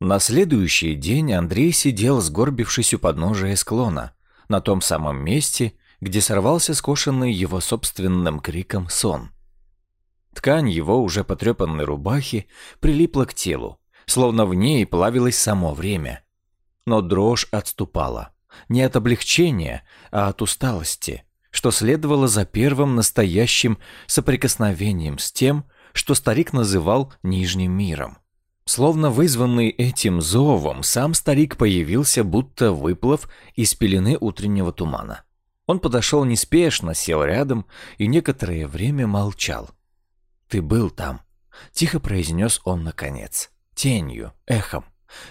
На следующий день Андрей сидел, сгорбившись у подножия склона, на том самом месте, где сорвался скошенный его собственным криком сон. Ткань его уже потрепанной рубахи прилипла к телу, словно в ней плавилось само время. Но дрожь отступала. Не от облегчения, а от усталости, что следовало за первым настоящим соприкосновением с тем, что старик называл Нижним миром. Словно вызванный этим зовом, сам старик появился, будто выплыв из пелены утреннего тумана. Он подошел неспешно, сел рядом и некоторое время молчал. «Ты был там», — тихо произнес он наконец, тенью, эхом,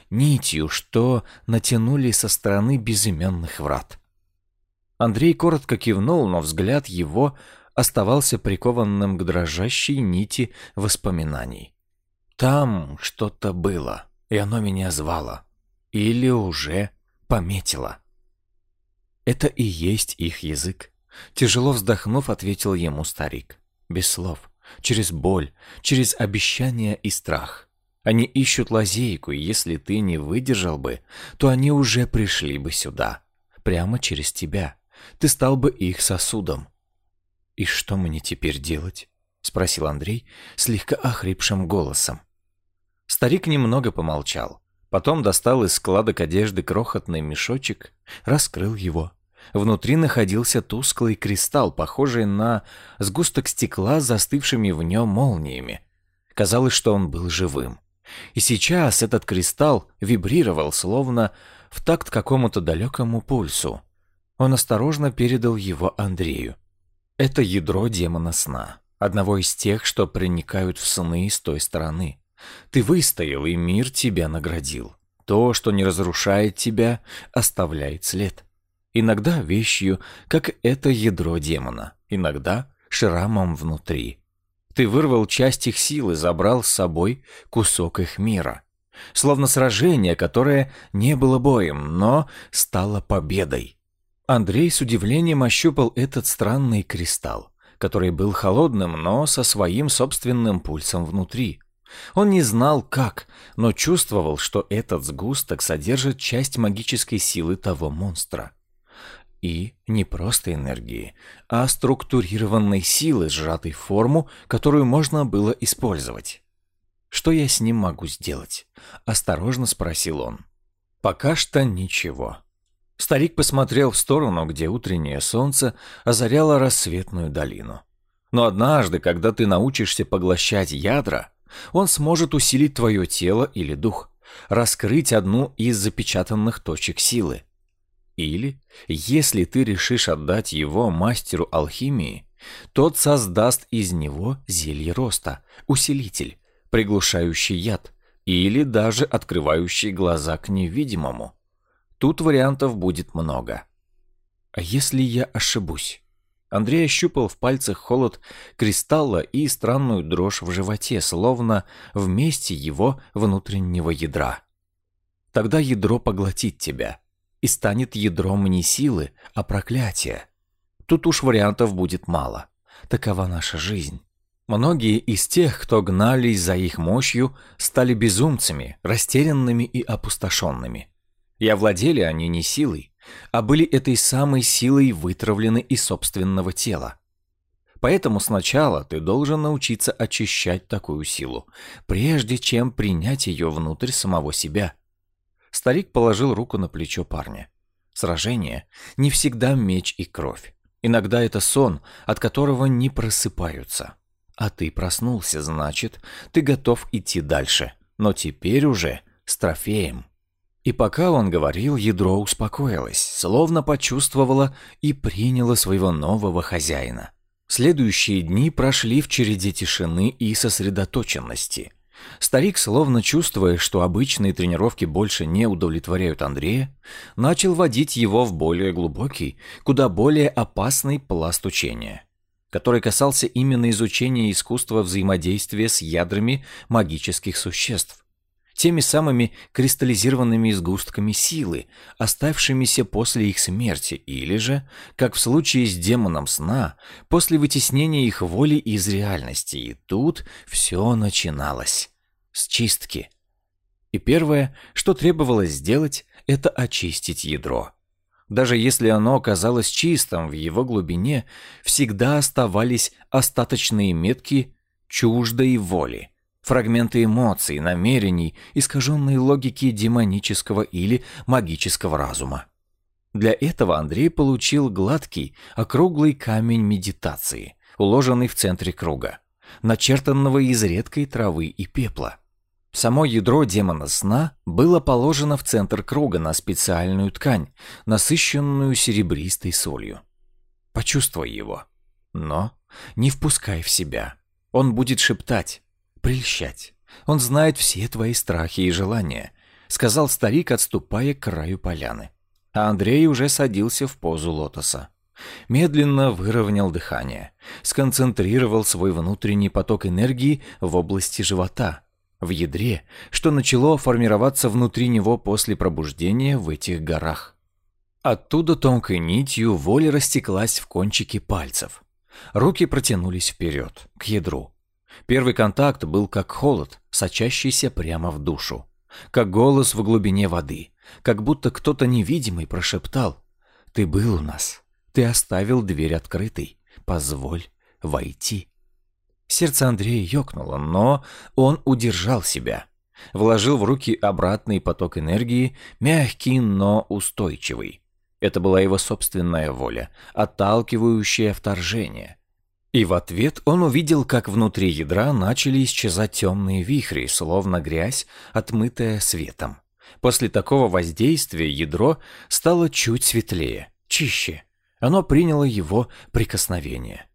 нитью, что натянули со стороны безыменных врат. Андрей коротко кивнул, но взгляд его оставался прикованным к дрожащей нити воспоминаний. Там что-то было, и оно меня звало. Или уже пометило. Это и есть их язык. Тяжело вздохнув, ответил ему старик. Без слов, через боль, через обещания и страх. Они ищут лазейку, и если ты не выдержал бы, то они уже пришли бы сюда. Прямо через тебя. Ты стал бы их сосудом. «И что мне теперь делать?» — спросил Андрей слегка охрипшим голосом. Старик немного помолчал. Потом достал из складок одежды крохотный мешочек, раскрыл его. Внутри находился тусклый кристалл, похожий на сгусток стекла с застывшими в нем молниями. Казалось, что он был живым. И сейчас этот кристалл вибрировал, словно в такт какому-то далекому пульсу. Он осторожно передал его Андрею. Это ядро демона сна, одного из тех, что проникают в сны с той стороны. Ты выстоял, и мир тебя наградил. То, что не разрушает тебя, оставляет след. Иногда вещью, как это ядро демона, иногда шрамом внутри. Ты вырвал часть их силы, забрал с собой кусок их мира. Словно сражение, которое не было боем, но стало победой. Андрей с удивлением ощупал этот странный кристалл, который был холодным, но со своим собственным пульсом внутри. Он не знал, как, но чувствовал, что этот сгусток содержит часть магической силы того монстра. И не просто энергии, а структурированной силы, сжатой в форму, которую можно было использовать. «Что я с ним могу сделать?» – осторожно спросил он. «Пока что ничего». Старик посмотрел в сторону, где утреннее солнце озаряло рассветную долину. «Но однажды, когда ты научишься поглощать ядра, он сможет усилить твое тело или дух, раскрыть одну из запечатанных точек силы. Или, если ты решишь отдать его мастеру алхимии, тот создаст из него зелье роста, усилитель, приглушающий яд, или даже открывающий глаза к невидимому. Тут вариантов будет много. А если я ошибусь? Андрей ощупал в пальцах холод кристалла и странную дрожь в животе, словно в месте его внутреннего ядра. Тогда ядро поглотит тебя и станет ядром не силы, а проклятия. Тут уж вариантов будет мало. Такова наша жизнь. Многие из тех, кто гнались за их мощью, стали безумцами, растерянными и опустошенными. И овладели они не силой, а были этой самой силой вытравлены из собственного тела. Поэтому сначала ты должен научиться очищать такую силу, прежде чем принять ее внутрь самого себя. Старик положил руку на плечо парня. Сражение не всегда меч и кровь. Иногда это сон, от которого не просыпаются. А ты проснулся, значит, ты готов идти дальше, но теперь уже с трофеем. И пока он говорил, ядро успокоилось, словно почувствовало и приняло своего нового хозяина. Следующие дни прошли в череде тишины и сосредоточенности. Старик, словно чувствуя, что обычные тренировки больше не удовлетворяют Андрея, начал водить его в более глубокий, куда более опасный пласт учения, который касался именно изучения искусства взаимодействия с ядрами магических существ теми самыми кристаллизированными сгустками силы, оставшимися после их смерти, или же, как в случае с демоном сна, после вытеснения их воли из реальности. И тут все начиналось. С чистки. И первое, что требовалось сделать, это очистить ядро. Даже если оно оказалось чистым в его глубине, всегда оставались остаточные метки чуждой воли, фрагменты эмоций, намерений, искаженной логики демонического или магического разума. Для этого Андрей получил гладкий, округлый камень медитации, уложенный в центре круга, начертанного из редкой травы и пепла. Само ядро демона сна было положено в центр круга на специальную ткань, насыщенную серебристой солью. Почувствуй его, но не впускай в себя. Он будет шептать, прельщать. Он знает все твои страхи и желания, сказал старик, отступая к краю поляны. А Андрей уже садился в позу лотоса. Медленно выровнял дыхание, сконцентрировал свой внутренний поток энергии в области живота – в ядре, что начало формироваться внутри него после пробуждения в этих горах. Оттуда тонкой нитью воля растеклась в кончики пальцев. Руки протянулись вперед, к ядру. Первый контакт был как холод, сочащийся прямо в душу. Как голос в глубине воды, как будто кто-то невидимый прошептал «Ты был у нас, ты оставил дверь открытой, позволь войти». Сердце Андрея ёкнуло, но он удержал себя. Вложил в руки обратный поток энергии, мягкий, но устойчивый. Это была его собственная воля, отталкивающая вторжение. И в ответ он увидел, как внутри ядра начали исчезать темные вихри, словно грязь, отмытая светом. После такого воздействия ядро стало чуть светлее, чище. Оно приняло его прикосновение.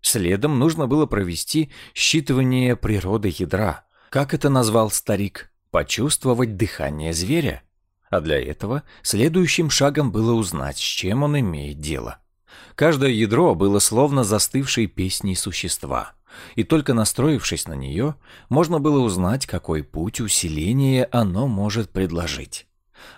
Следом нужно было провести считывание природы ядра. Как это назвал старик? Почувствовать дыхание зверя. А для этого следующим шагом было узнать, с чем он имеет дело. Каждое ядро было словно застывшей песней существа. И только настроившись на нее, можно было узнать, какой путь усиления оно может предложить.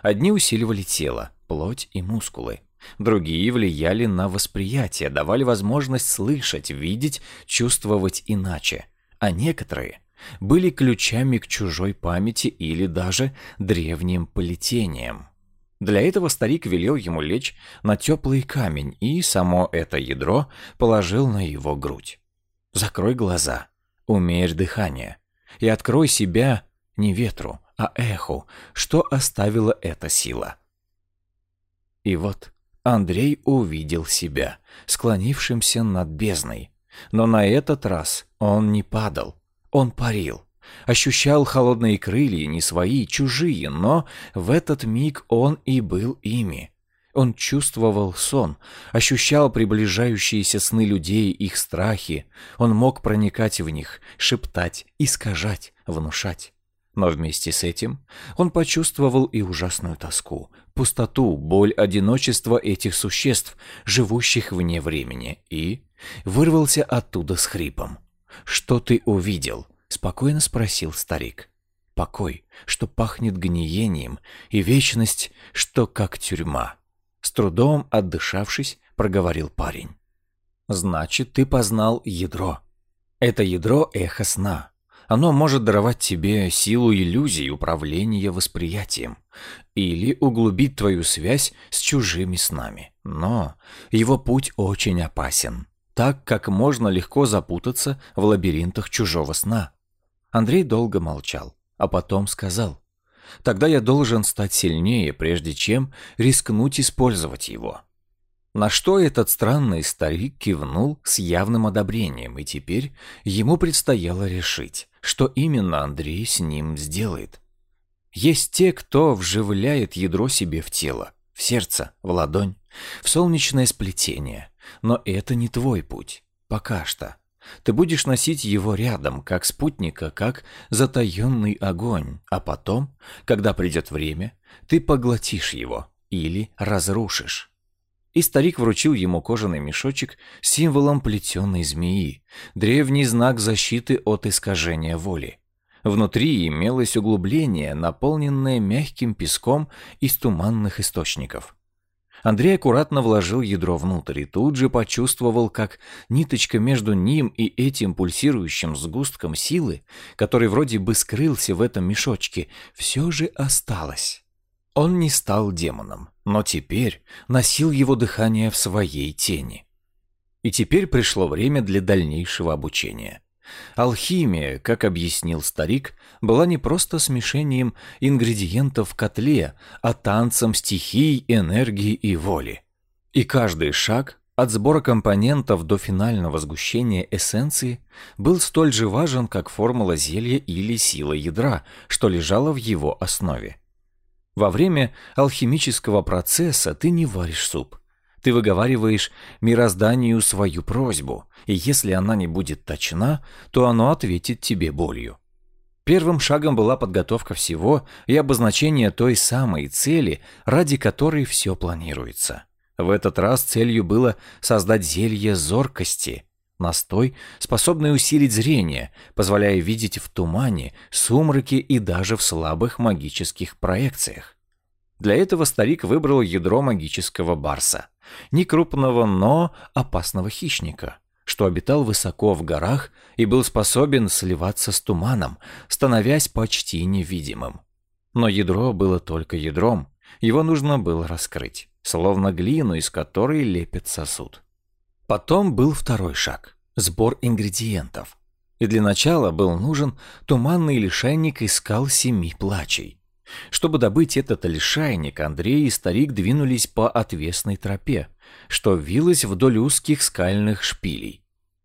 Одни усиливали тело, плоть и мускулы. Другие влияли на восприятие, давали возможность слышать, видеть, чувствовать иначе. А некоторые были ключами к чужой памяти или даже древним полетением. Для этого старик велел ему лечь на теплый камень и само это ядро положил на его грудь. Закрой глаза, умерь дыхание и открой себя не ветру, а эху, что оставила эта сила. И вот Андрей увидел себя, склонившимся над бездной. Но на этот раз он не падал, он парил. Ощущал холодные крылья, не свои, чужие, но в этот миг он и был ими. Он чувствовал сон, ощущал приближающиеся сны людей, их страхи. Он мог проникать в них, шептать, искажать, внушать. Но вместе с этим он почувствовал и ужасную тоску, пустоту, боль, одиночество этих существ, живущих вне времени, и вырвался оттуда с хрипом. «Что ты увидел?» — спокойно спросил старик. «Покой, что пахнет гниением, и вечность, что как тюрьма». С трудом отдышавшись, проговорил парень. «Значит, ты познал ядро. Это ядро — эхо сна, оно может даровать тебе силу иллюзий управления восприятием или углубить твою связь с чужими снами. Но его путь очень опасен, так как можно легко запутаться в лабиринтах чужого сна. Андрей долго молчал, а потом сказал, «Тогда я должен стать сильнее, прежде чем рискнуть использовать его». На что этот странный старик кивнул с явным одобрением, и теперь ему предстояло решить, что именно Андрей с ним сделает. Есть те, кто вживляет ядро себе в тело, в сердце, в ладонь, в солнечное сплетение. Но это не твой путь. Пока что. Ты будешь носить его рядом, как спутника, как затаенный огонь, а потом, когда придет время, ты поглотишь его или разрушишь и старик вручил ему кожаный мешочек с символом плетеной змеи, древний знак защиты от искажения воли. Внутри имелось углубление, наполненное мягким песком из туманных источников. Андрей аккуратно вложил ядро внутрь и тут же почувствовал, как ниточка между ним и этим пульсирующим сгустком силы, который вроде бы скрылся в этом мешочке, все же осталась. Он не стал демоном, но теперь носил его дыхание в своей тени. И теперь пришло время для дальнейшего обучения. Алхимия, как объяснил старик, была не просто смешением ингредиентов в котле, а танцем стихий, энергии и воли. И каждый шаг, от сбора компонентов до финального сгущения эссенции, был столь же важен, как формула зелья или сила ядра, что лежала в его основе. Во время алхимического процесса ты не варишь суп – ты выговариваешь мирозданию свою просьбу, и если она не будет точна, то оно ответит тебе болью. Первым шагом была подготовка всего и обозначение той самой цели, ради которой все планируется. В этот раз целью было создать зелье зоркости, настой, способный усилить зрение, позволяя видеть в тумане, сумраке и даже в слабых магических проекциях. Для этого старик выбрал ядро магического барса – не крупного, но опасного хищника, что обитал высоко в горах и был способен сливаться с туманом, становясь почти невидимым. Но ядро было только ядром, его нужно было раскрыть, словно глину, из которой лепит сосуд. Потом был второй шаг – сбор ингредиентов. И для начала был нужен туманный лишайник из скал семи плачей – чтобы добыть этот лишайник, Андрей и старик двинулись по отвесной тропе, что вилась вдоль узких скальных шпилей.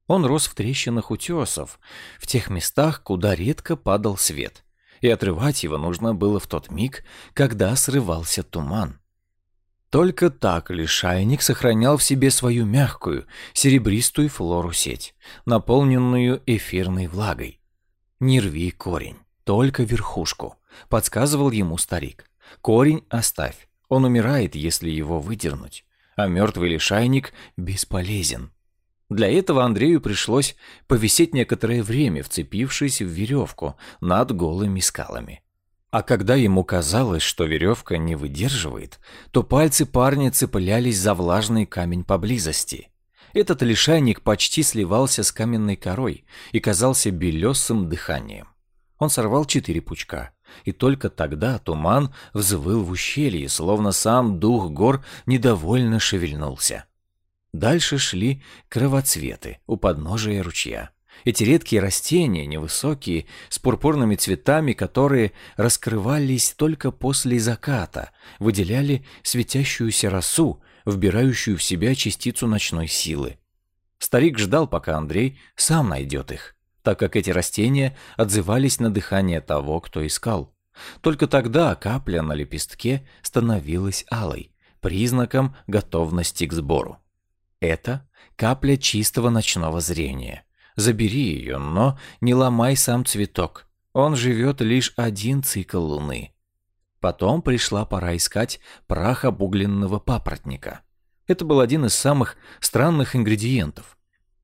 Он рос в трещинах утесов, в тех местах, куда редко падал свет, и отрывать его нужно было в тот миг, когда срывался туман. Только так лишайник сохранял в себе свою мягкую, серебристую флору сеть, наполненную эфирной влагой. Не рви корень, только верхушку подсказывал ему старик. Корень оставь, он умирает, если его выдернуть, а мертвый лишайник бесполезен. Для этого Андрею пришлось повисеть некоторое время, вцепившись в веревку над голыми скалами. А когда ему казалось, что веревка не выдерживает, то пальцы парня цеплялись за влажный камень поблизости. Этот лишайник почти сливался с каменной корой и казался белесым дыханием. Он сорвал четыре пучка, и только тогда туман взвыл в ущелье, словно сам дух гор недовольно шевельнулся. Дальше шли кровоцветы у подножия ручья. Эти редкие растения, невысокие, с пурпурными цветами, которые раскрывались только после заката, выделяли светящуюся росу, вбирающую в себя частицу ночной силы. Старик ждал, пока Андрей сам найдет их так как эти растения отзывались на дыхание того, кто искал. Только тогда капля на лепестке становилась алой, признаком готовности к сбору. Это капля чистого ночного зрения. Забери ее, но не ломай сам цветок. Он живет лишь один цикл луны. Потом пришла пора искать прах обугленного папоротника. Это был один из самых странных ингредиентов.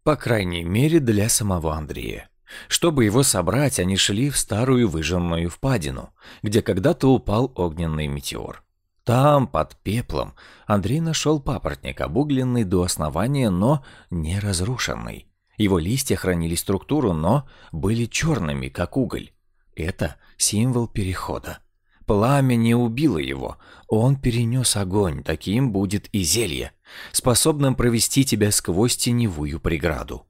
По крайней мере, для самого Андрея. Чтобы его собрать, они шли в старую выжженную впадину, где когда-то упал огненный метеор. Там, под пеплом, Андрей нашел папоротник, обугленный до основания, но не разрушенный. Его листья хранили структуру, но были черными, как уголь. Это символ перехода. Пламя не убило его, он перенес огонь, таким будет и зелье, способным провести тебя сквозь теневую преграду.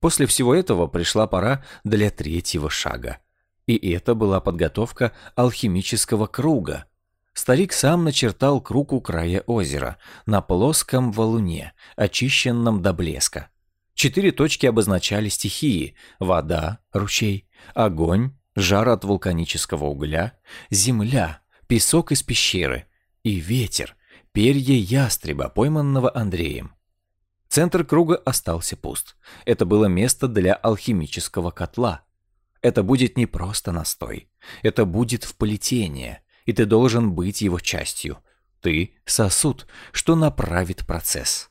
После всего этого пришла пора для третьего шага. И это была подготовка алхимического круга. Старик сам начертал круг у края озера, на плоском валуне, очищенном до блеска. Четыре точки обозначали стихии – вода, ручей, огонь, жар от вулканического угля, земля, песок из пещеры и ветер, перья ястреба, пойманного Андреем. Центр круга остался пуст. Это было место для алхимического котла. Это будет не просто настой. Это будет вплетение, и ты должен быть его частью. Ты — сосуд, что направит процесс.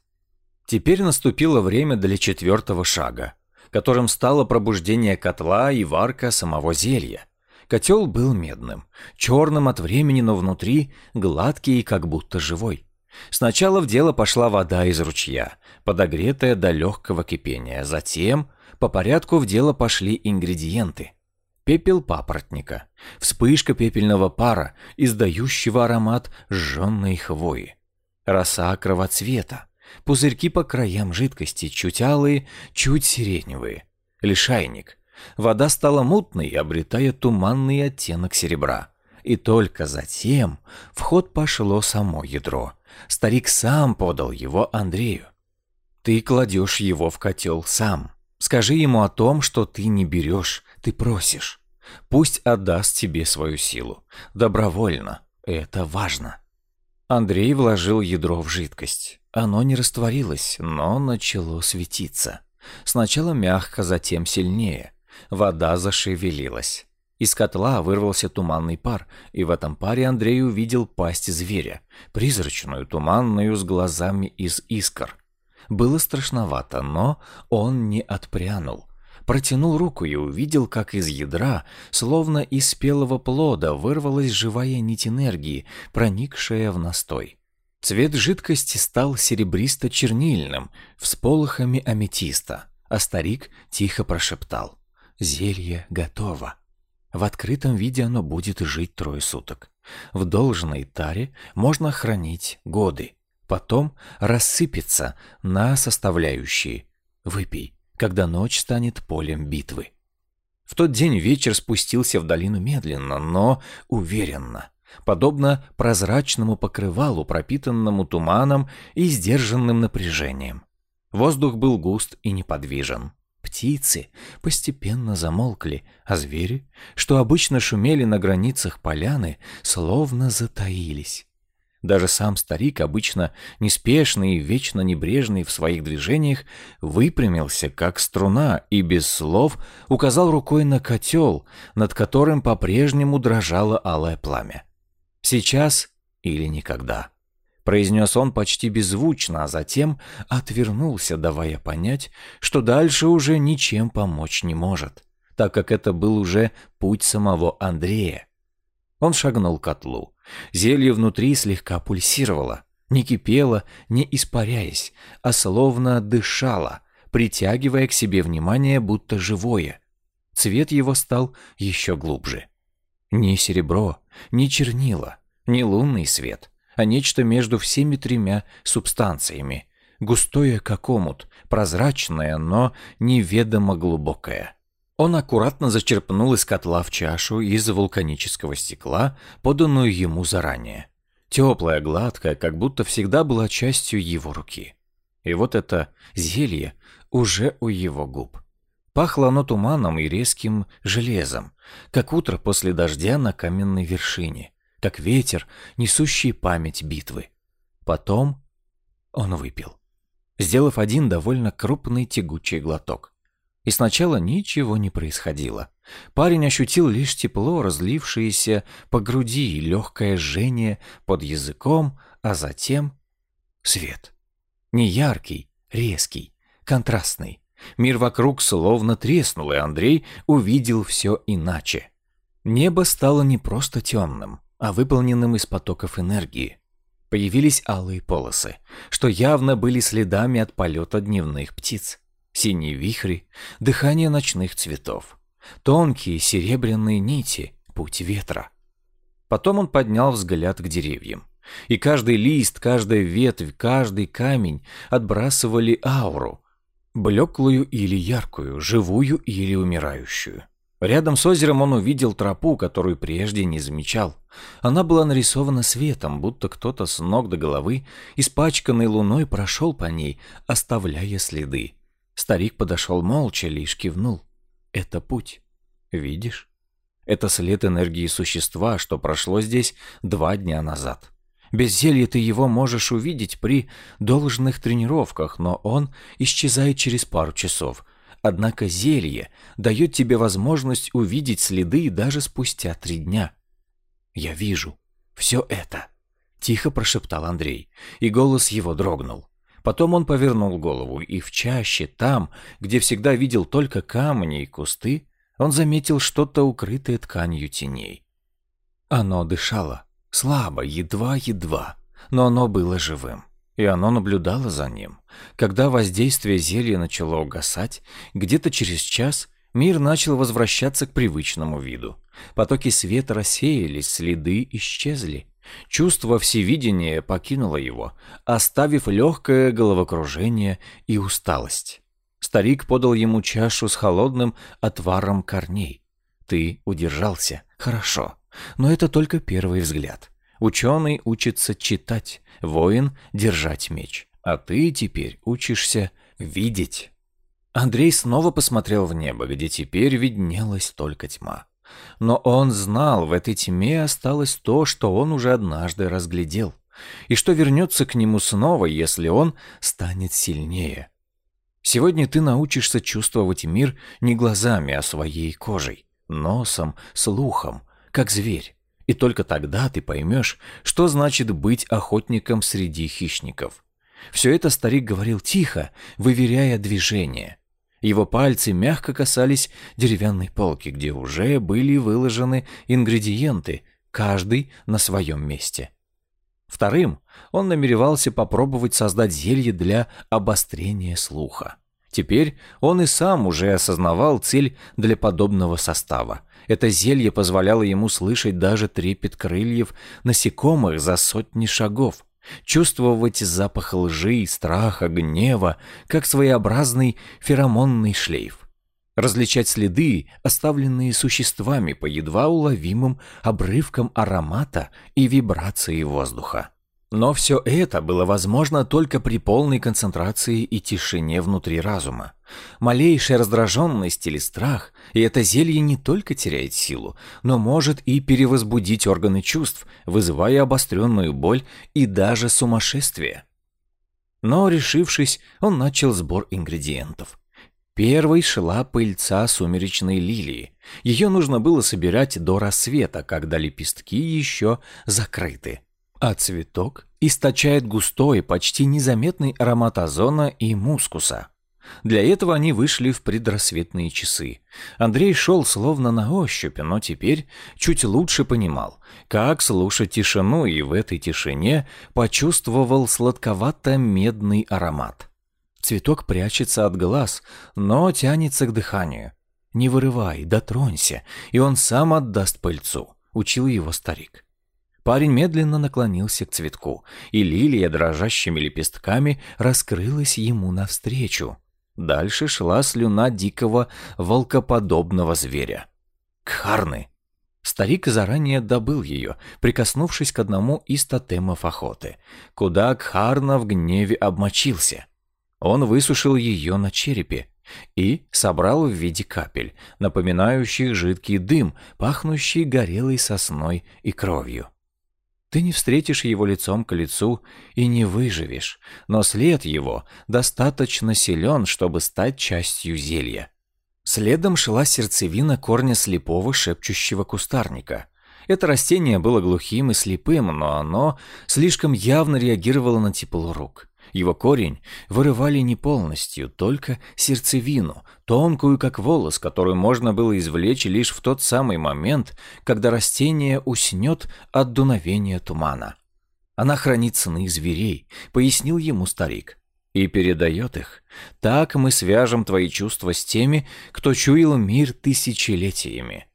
Теперь наступило время для четвертого шага которым стало пробуждение котла и варка самого зелья. Котел был медным, черным от времени, но внутри гладкий и как будто живой. Сначала в дело пошла вода из ручья, подогретая до легкого кипения. Затем по порядку в дело пошли ингредиенты. Пепел папоротника, вспышка пепельного пара, издающего аромат сжженной хвои, роса кровоцвета, пузырьки по краям жидкости, чуть алые, чуть сиреневые, лишайник. Вода стала мутной, обретая туманный оттенок серебра. И только затем в ход пошло само ядро. Старик сам подал его Андрею. Ты кладешь его в котел сам. Скажи ему о том, что ты не берешь, ты просишь. Пусть отдаст тебе свою силу. Добровольно. Это важно. Андрей вложил ядро в жидкость. Оно не растворилось, но начало светиться. Сначала мягко, затем сильнее. Вода зашевелилась. Из котла вырвался туманный пар, и в этом паре Андрей увидел пасть зверя, призрачную, туманную, с глазами из искр. Было страшновато, но он не отпрянул. Протянул руку и увидел, как из ядра, словно из спелого плода, вырвалась живая нить энергии, проникшая в настой. Цвет жидкости стал серебристо-чернильным, всполохами аметиста, а старик тихо прошептал «Зелье готово». В открытом виде оно будет жить трое суток. В должной таре можно хранить годы. Потом рассыпется на составляющие. Выпей, когда ночь станет полем битвы. В тот день вечер спустился в долину медленно, но уверенно, подобно прозрачному покрывалу, пропитанному туманом и сдержанным напряжением. Воздух был густ и неподвижен. Птицы постепенно замолкли, а звери, что обычно шумели на границах поляны, словно затаились. Даже сам старик, обычно неспешный и вечно небрежный в своих движениях, выпрямился, как струна, и без слов указал рукой на котел, над которым по-прежнему дрожало алое пламя. «Сейчас или никогда» произнес он почти беззвучно, а затем отвернулся, давая понять, что дальше уже ничем помочь не может, так как это был уже путь самого Андрея. Он шагнул к котлу. Зелье внутри слегка пульсировало, не кипело, не испаряясь, а словно дышало, притягивая к себе внимание, будто живое. Цвет его стал еще глубже. Ни серебро, ни чернила, ни лунный свет, а нечто между всеми тремя субстанциями. Густое, как омут, прозрачное, но неведомо глубокое. Он аккуратно зачерпнул из котла в чашу из вулканического стекла, поданную ему заранее. Теплая, гладкая, как будто всегда была частью его руки. И вот это зелье уже у его губ. Пахло оно туманом и резким железом, как утро после дождя на каменной вершине как ветер, несущий память битвы. Потом он выпил, сделав один довольно крупный тягучий глоток. И сначала ничего не происходило. Парень ощутил лишь тепло, разлившееся по груди, и легкое жжение под языком, а затем свет. Не яркий, резкий, контрастный. Мир вокруг словно треснул, и Андрей увидел все иначе. Небо стало не просто темным, а выполненным из потоков энергии. Появились алые полосы, что явно были следами от полета дневных птиц. Синие вихри, дыхание ночных цветов. Тонкие серебряные нити, путь ветра. Потом он поднял взгляд к деревьям. И каждый лист, каждая ветвь, каждый камень отбрасывали ауру. Блеклую или яркую, живую или умирающую. Рядом с озером он увидел тропу, которую прежде не замечал. Она была нарисована светом, будто кто-то с ног до головы, испачканный луной, прошел по ней, оставляя следы. Старик подошел молча, лишь кивнул. «Это путь. Видишь? Это след энергии существа, что прошло здесь два дня назад. Без зелья ты его можешь увидеть при должных тренировках, но он исчезает через пару часов, Однако зелье дает тебе возможность увидеть следы даже спустя три дня. «Я вижу. Все это», — тихо прошептал Андрей, и голос его дрогнул. Потом он повернул голову, и в чаще, там, где всегда видел только камни и кусты, он заметил что-то укрытое тканью теней. Оно дышало, слабо, едва-едва, но оно было живым. И оно наблюдало за ним. Когда воздействие зелья начало угасать, где-то через час мир начал возвращаться к привычному виду. Потоки света рассеялись, следы исчезли. Чувство всевидения покинуло его, оставив легкое головокружение и усталость. Старик подал ему чашу с холодным отваром корней. Ты удержался. Хорошо. Но это только первый взгляд. Ученый учится читать, воин — держать меч. А ты теперь учишься видеть. Андрей снова посмотрел в небо, где теперь виднелась только тьма. Но он знал, в этой тьме осталось то, что он уже однажды разглядел, и что вернется к нему снова, если он станет сильнее. Сегодня ты научишься чувствовать мир не глазами, а своей кожей, носом, слухом, как зверь. И только тогда ты поймешь, что значит быть охотником среди хищников. Все это старик говорил тихо, выверяя движение. Его пальцы мягко касались деревянной полки, где уже были выложены ингредиенты, каждый на своем месте. Вторым он намеревался попробовать создать зелье для обострения слуха. Теперь он и сам уже осознавал цель для подобного состава. Это зелье позволяло ему слышать даже трепет крыльев насекомых за сотни шагов, чувствовать запах лжи, страха, гнева, как своеобразный феромонный шлейф. Различать следы, оставленные существами по едва уловимым обрывкам аромата и вибрации воздуха. Но все это было возможно только при полной концентрации и тишине внутри разума. Малейшая раздраженность или страх, и это зелье не только теряет силу, но может и перевозбудить органы чувств, вызывая обостренную боль и даже сумасшествие. Но, решившись, он начал сбор ингредиентов. Первой шла пыльца сумеречной лилии. Ее нужно было собирать до рассвета, когда лепестки еще закрыты а цветок источает густой, почти незаметный аромат озона и мускуса. Для этого они вышли в предрассветные часы. Андрей шел словно на ощупь, но теперь чуть лучше понимал, как слушать тишину, и в этой тишине почувствовал сладковато-медный аромат. Цветок прячется от глаз, но тянется к дыханию. «Не вырывай, дотронься, и он сам отдаст пыльцу», — учил его старик. Парень медленно наклонился к цветку, и лилия дрожащими лепестками раскрылась ему навстречу. Дальше шла слюна дикого волкоподобного зверя. Кхарны. Старик заранее добыл ее, прикоснувшись к одному из тотемов охоты, куда Кхарна в гневе обмочился. Он высушил ее на черепе и собрал в виде капель, напоминающих жидкий дым, пахнущий горелой сосной и кровью. Ты не встретишь его лицом к лицу и не выживешь, но след его достаточно силен, чтобы стать частью зелья. Следом шла сердцевина корня слепого шепчущего кустарника. Это растение было глухим и слепым, но оно слишком явно реагировало на тепло рук. Его корень вырывали не полностью, только сердцевину, тонкую как волос, которую можно было извлечь лишь в тот самый момент, когда растение уснет от дуновения тумана. Она хранит сны зверей, пояснил ему старик, и передает их. Так мы свяжем твои чувства с теми, кто чуял мир тысячелетиями.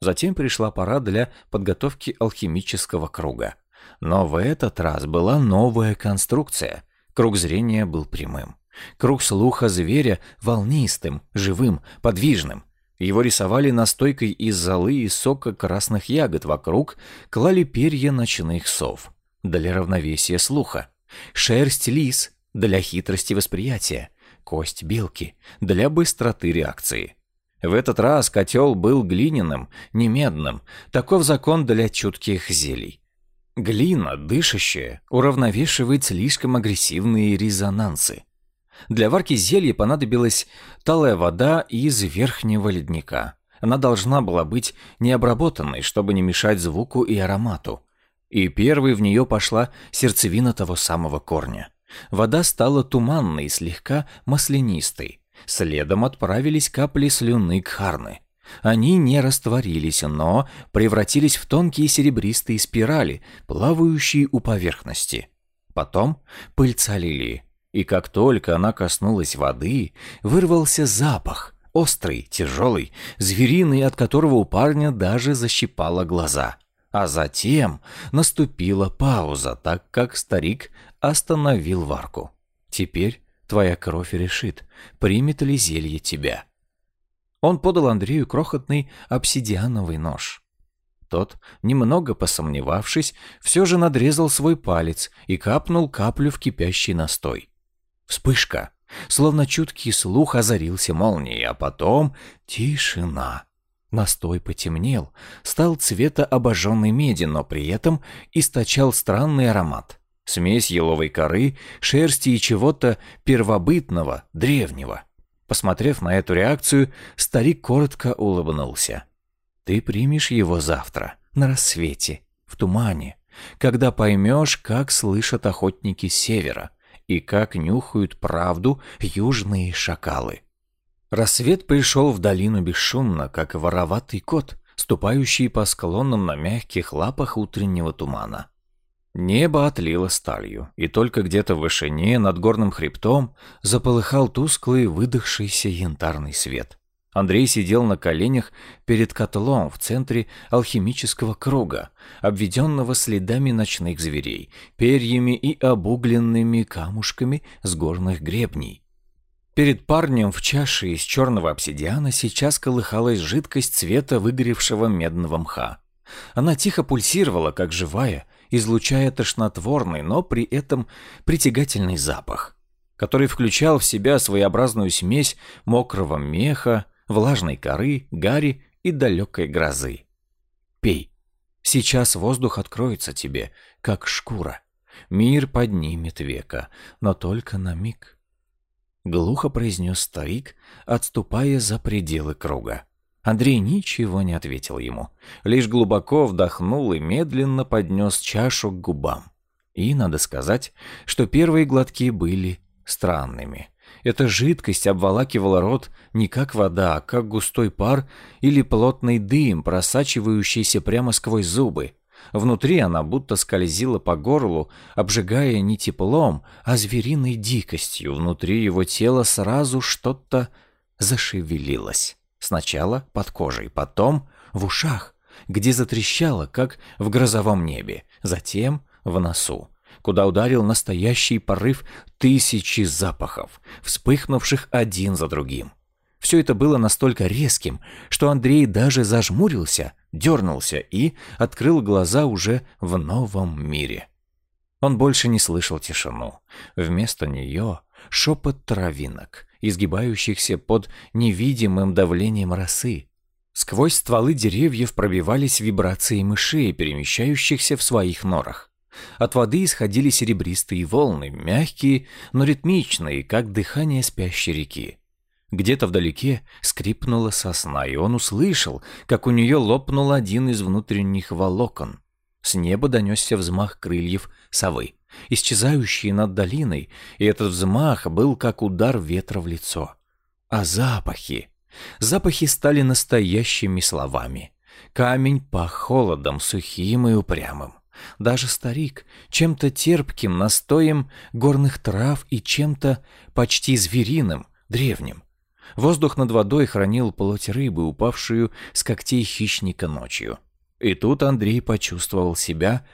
Затем пришла пора для подготовки алхимического круга. Но в этот раз была новая конструкция, Круг зрения был прямым. Круг слуха зверя волнистым, живым, подвижным. Его рисовали настойкой из золы и сока красных ягод вокруг, клали перья ночных сов для равновесия слуха, шерсть лис для хитрости восприятия, кость белки для быстроты реакции. В этот раз котел был глиняным, не медным, таков закон для чутких зелий. Глина, дышащая, уравновешивает слишком агрессивные резонансы. Для варки зелья понадобилась талая вода из верхнего ледника. Она должна была быть необработанной, чтобы не мешать звуку и аромату. И первой в нее пошла сердцевина того самого корня. Вода стала туманной, слегка маслянистой. Следом отправились капли слюны Кхарны. Они не растворились, но превратились в тонкие серебристые спирали, плавающие у поверхности. Потом пыльца лилии, и как только она коснулась воды, вырвался запах, острый, тяжелый, звериный, от которого у парня даже защипало глаза. А затем наступила пауза, так как старик остановил варку. «Теперь твоя кровь решит, примет ли зелье тебя». Он подал Андрею крохотный обсидиановый нож. Тот, немного посомневавшись, все же надрезал свой палец и капнул каплю в кипящий настой. Вспышка, словно чуткий слух озарился молнией, а потом тишина. Настой потемнел, стал цвета обожженной меди, но при этом источал странный аромат. Смесь еловой коры, шерсти и чего-то первобытного, древнего. Посмотрев на эту реакцию, старик коротко улыбнулся. «Ты примешь его завтра, на рассвете, в тумане, когда поймешь, как слышат охотники севера и как нюхают правду южные шакалы». Рассвет пришел в долину бесшумно, как вороватый кот, ступающий по склонам на мягких лапах утреннего тумана. Небо отлило сталью, и только где-то в вышине, над горным хребтом, заполыхал тусклый, выдохшийся янтарный свет. Андрей сидел на коленях перед котлом в центре алхимического круга, обведенного следами ночных зверей, перьями и обугленными камушками с горных гребней. Перед парнем в чаше из черного обсидиана сейчас колыхалась жидкость цвета выгоревшего медного мха. Она тихо пульсировала, как живая, излучая тошнотворный, но при этом притягательный запах, который включал в себя своеобразную смесь мокрого меха, влажной коры, гари и далекой грозы. Пей. Сейчас воздух откроется тебе, как шкура. Мир поднимет века, но только на миг. Глухо произнес старик, отступая за пределы круга. Андрей ничего не ответил ему, лишь глубоко вдохнул и медленно поднес чашу к губам. И надо сказать, что первые глотки были странными. Эта жидкость обволакивала рот не как вода, а как густой пар или плотный дым, просачивающийся прямо сквозь зубы. Внутри она будто скользила по горлу, обжигая не теплом, а звериной дикостью. Внутри его тела сразу что-то зашевелилось. Сначала под кожей, потом в ушах, где затрещало, как в грозовом небе, затем в носу, куда ударил настоящий порыв тысячи запахов, вспыхнувших один за другим. Все это было настолько резким, что Андрей даже зажмурился, дернулся и открыл глаза уже в новом мире. Он больше не слышал тишину. Вместо нее шепот травинок, изгибающихся под невидимым давлением росы. Сквозь стволы деревьев пробивались вибрации мышей, перемещающихся в своих норах. От воды исходили серебристые волны, мягкие, но ритмичные, как дыхание спящей реки. Где-то вдалеке скрипнула сосна, и он услышал, как у нее лопнул один из внутренних волокон. С неба донесся взмах крыльев совы исчезающие над долиной, и этот взмах был как удар ветра в лицо. А запахи? Запахи стали настоящими словами. Камень пах холодом, сухим и упрямым. Даже старик, чем-то терпким настоем горных трав и чем-то почти звериным, древним. Воздух над водой хранил плоть рыбы, упавшую с когтей хищника ночью. И тут Андрей почувствовал себя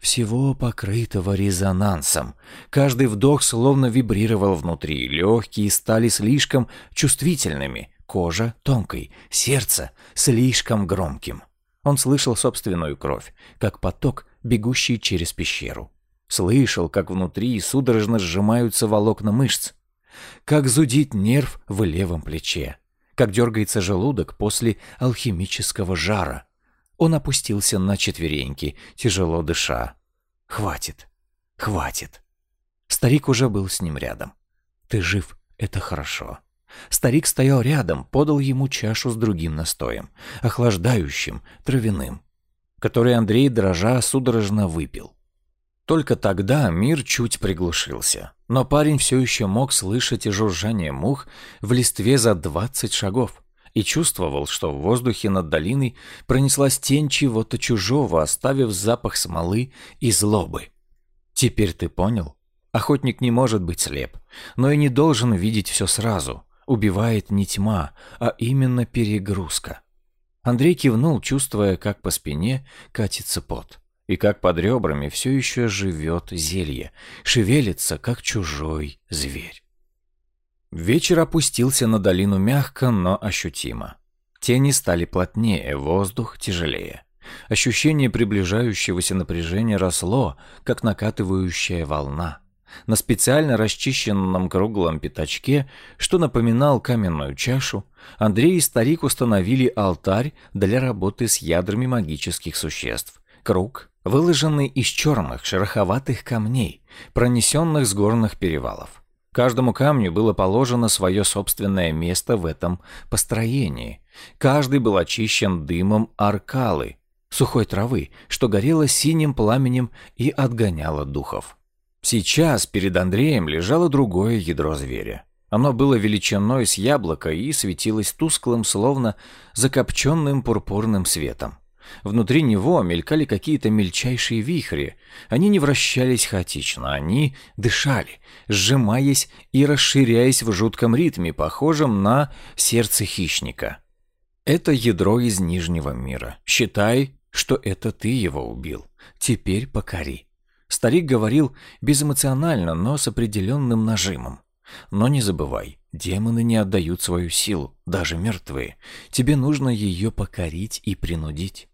всего покрытого резонансом. Каждый вдох словно вибрировал внутри, легкие стали слишком чувствительными, кожа тонкой, сердце слишком громким. Он слышал собственную кровь, как поток, бегущий через пещеру. Слышал, как внутри судорожно сжимаются волокна мышц, как зудит нерв в левом плече, как дергается желудок после алхимического жара – он опустился на четвереньки, тяжело дыша. «Хватит, хватит». Старик уже был с ним рядом. «Ты жив, это хорошо». Старик стоял рядом, подал ему чашу с другим настоем, охлаждающим, травяным, который Андрей, дрожа, судорожно выпил. Только тогда мир чуть приглушился, но парень все еще мог слышать жужжание мух в листве за двадцать шагов и чувствовал, что в воздухе над долиной пронеслась тень чего-то чужого, оставив запах смолы и злобы. Теперь ты понял? Охотник не может быть слеп, но и не должен видеть все сразу. Убивает не тьма, а именно перегрузка. Андрей кивнул, чувствуя, как по спине катится пот, и как под ребрами все еще живет зелье, шевелится, как чужой зверь. Вечер опустился на долину мягко, но ощутимо. Тени стали плотнее, воздух тяжелее. Ощущение приближающегося напряжения росло, как накатывающая волна. На специально расчищенном круглом пятачке, что напоминал каменную чашу, Андрей и старик установили алтарь для работы с ядрами магических существ. Круг, выложенный из черных шероховатых камней, пронесенных с горных перевалов. Каждому камню было положено свое собственное место в этом построении. Каждый был очищен дымом аркалы, сухой травы, что горело синим пламенем и отгоняло духов. Сейчас перед Андреем лежало другое ядро зверя. Оно было величиной с яблоко и светилось тусклым, словно закопченным пурпурным светом. Внутри него мелькали какие-то мельчайшие вихри. Они не вращались хаотично, они дышали, сжимаясь и расширяясь в жутком ритме, похожем на сердце хищника. Это ядро из Нижнего мира. Считай, что это ты его убил. Теперь покори. Старик говорил безэмоционально, но с определенным нажимом. Но не забывай, демоны не отдают свою силу, даже мертвые. Тебе нужно ее покорить и принудить.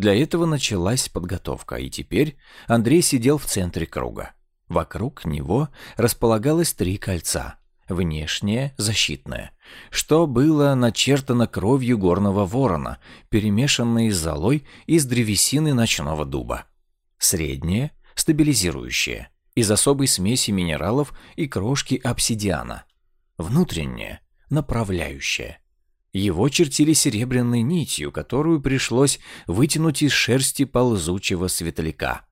Для этого началась подготовка, и теперь Андрей сидел в центре круга. Вокруг него располагалось три кольца. Внешнее – защитное, что было начертано кровью горного ворона, перемешанной с золой из древесины ночного дуба. Среднее – стабилизирующее, из особой смеси минералов и крошки обсидиана. Внутреннее – направляющее. Его чертили серебряной нитью, которую пришлось вытянуть из шерсти ползучего светляка –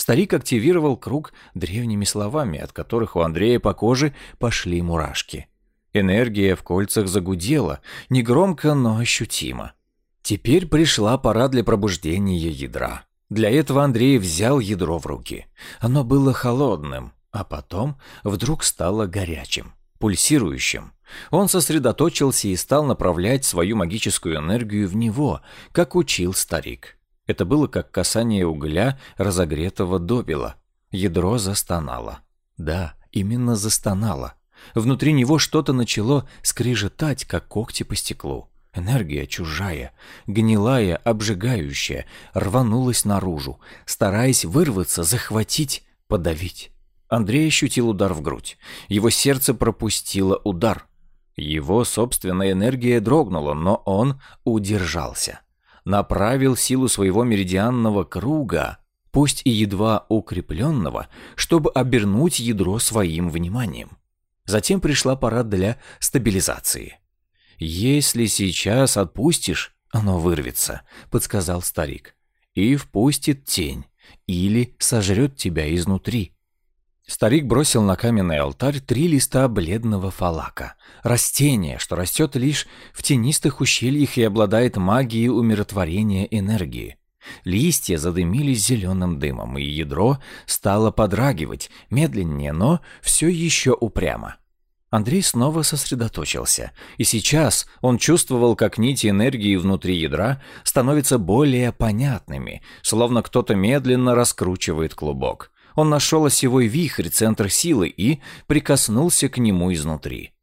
Старик активировал круг древними словами, от которых у Андрея по коже пошли мурашки. Энергия в кольцах загудела, негромко, но ощутимо. Теперь пришла пора для пробуждения ядра. Для этого Андрей взял ядро в руки. Оно было холодным, а потом вдруг стало горячим, пульсирующим. Он сосредоточился и стал направлять свою магическую энергию в него, как учил старик. Это было как касание угля, разогретого добела. Ядро застонало. Да, именно застонало. Внутри него что-то начало скрежетать, как когти по стеклу. Энергия чужая, гнилая, обжигающая, рванулась наружу, стараясь вырваться, захватить, подавить. Андрей ощутил удар в грудь. Его сердце пропустило удар. Его собственная энергия дрогнула, но он удержался направил силу своего меридианного круга, пусть и едва укрепленного, чтобы обернуть ядро своим вниманием. Затем пришла пора для стабилизации. «Если сейчас отпустишь, оно вырвется», — подсказал старик, — «и впустит тень, или сожрет тебя изнутри». Старик бросил на каменный алтарь три листа бледного фалака. Растение, что растет лишь в тенистых ущельях и обладает магией умиротворения энергии. Листья задымились зеленым дымом, и ядро стало подрагивать, медленнее, но все еще упрямо. Андрей снова сосредоточился, и сейчас он чувствовал, как нити энергии внутри ядра становятся более понятными, словно кто-то медленно раскручивает клубок. Он нашел осевой вихрь, центр силы, и прикоснулся к нему изнутри.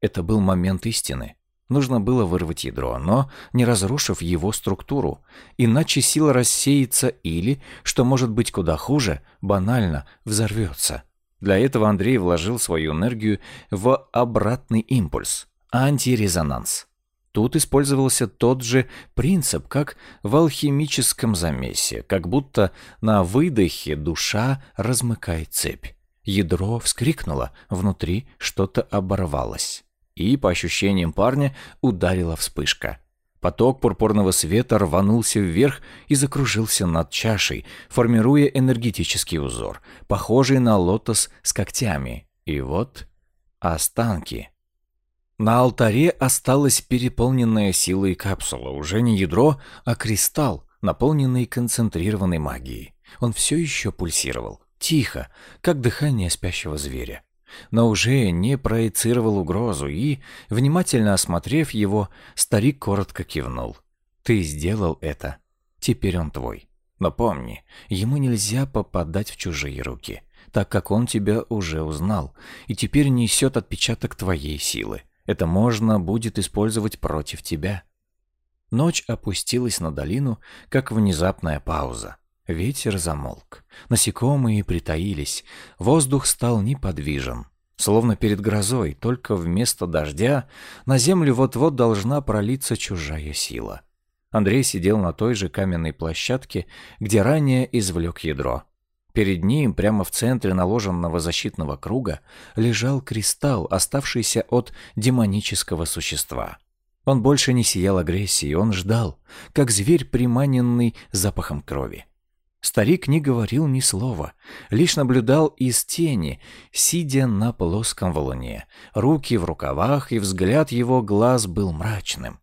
Это был момент истины. Нужно было вырвать ядро, но не разрушив его структуру, иначе сила рассеется или, что может быть куда хуже, банально взорвется. Для этого Андрей вложил свою энергию в обратный импульс – антирезонанс. Тут использовался тот же принцип, как в алхимическом замесе, как будто на выдохе душа размыкает цепь. Ядро вскрикнуло, внутри что-то оборвалось. И, по ощущениям парня, ударила вспышка. Поток пурпурного света рванулся вверх и закружился над чашей, формируя энергетический узор, похожий на лотос с когтями. И вот останки – На алтаре осталась переполненная силой капсула, уже не ядро, а кристалл, наполненный концентрированной магией. Он все еще пульсировал, тихо, как дыхание спящего зверя. Но уже не проецировал угрозу и, внимательно осмотрев его, старик коротко кивнул. «Ты сделал это. Теперь он твой. Но помни, ему нельзя попадать в чужие руки, так как он тебя уже узнал и теперь несет отпечаток твоей силы. Это можно будет использовать против тебя». Ночь опустилась на долину, как внезапная пауза. Ветер замолк. Насекомые притаились. Воздух стал неподвижен. Словно перед грозой, только вместо дождя на землю вот-вот должна пролиться чужая сила. Андрей сидел на той же каменной площадке, где ранее извлек ядро. Перед ним, прямо в центре наложенного защитного круга, лежал кристалл, оставшийся от демонического существа. Он больше не сиял агрессией, он ждал, как зверь, приманенный запахом крови. Старик не говорил ни слова, лишь наблюдал из тени, сидя на плоском валуне. Руки в рукавах, и взгляд его глаз был мрачным.